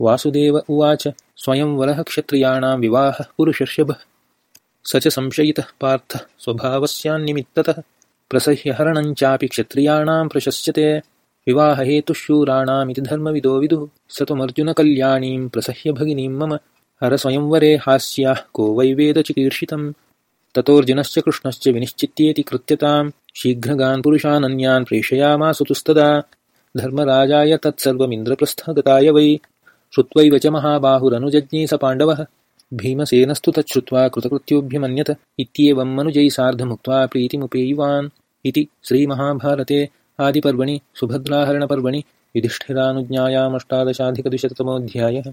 वासुदेव उवाच स्वयंवरः क्षत्रियाणां विवाहः पुरुषर्षभः। स च संशयितः पार्थः स्वभावस्यान्निमित्ततः। प्रसह्यहरणञ्चापि क्षत्रियाणां प्रशस्यते। विवाहहेतुशूराणामिति धर्मविदो विदुः। स त्वमर्जुनकल्याणीं प्रसह्य भगिनीं मम। हरस्वयंवरे हास्याः को वैवेदचिकीर्षितं ततोऽर्जुनश्च कृष्णश्च विनिश्चित्येति कृत्यतां शीघ्रगान् पुरुषानन्यान् प्रेषयामासुतुस्तदा धर्मराजाय तत्सर्वमिन्द्रप्रस्थगताय वै श्रुत्वैव च महाबाहुरनुजज्ञे स पाण्डवः भीमसेनस्तु तच्छ्रुत्वा कृतकृत्योऽभ्यमन्यत इत्येवं मनुजैः सार्धमुक्त्वा प्रीतिमुपेयुवान् इति श्रीमहाभारते आदिपर्वणि सुभद्राहरणपर्वणि युधिष्ठिरानुज्ञायामष्टादशाधिकद्विशततमोऽध्यायः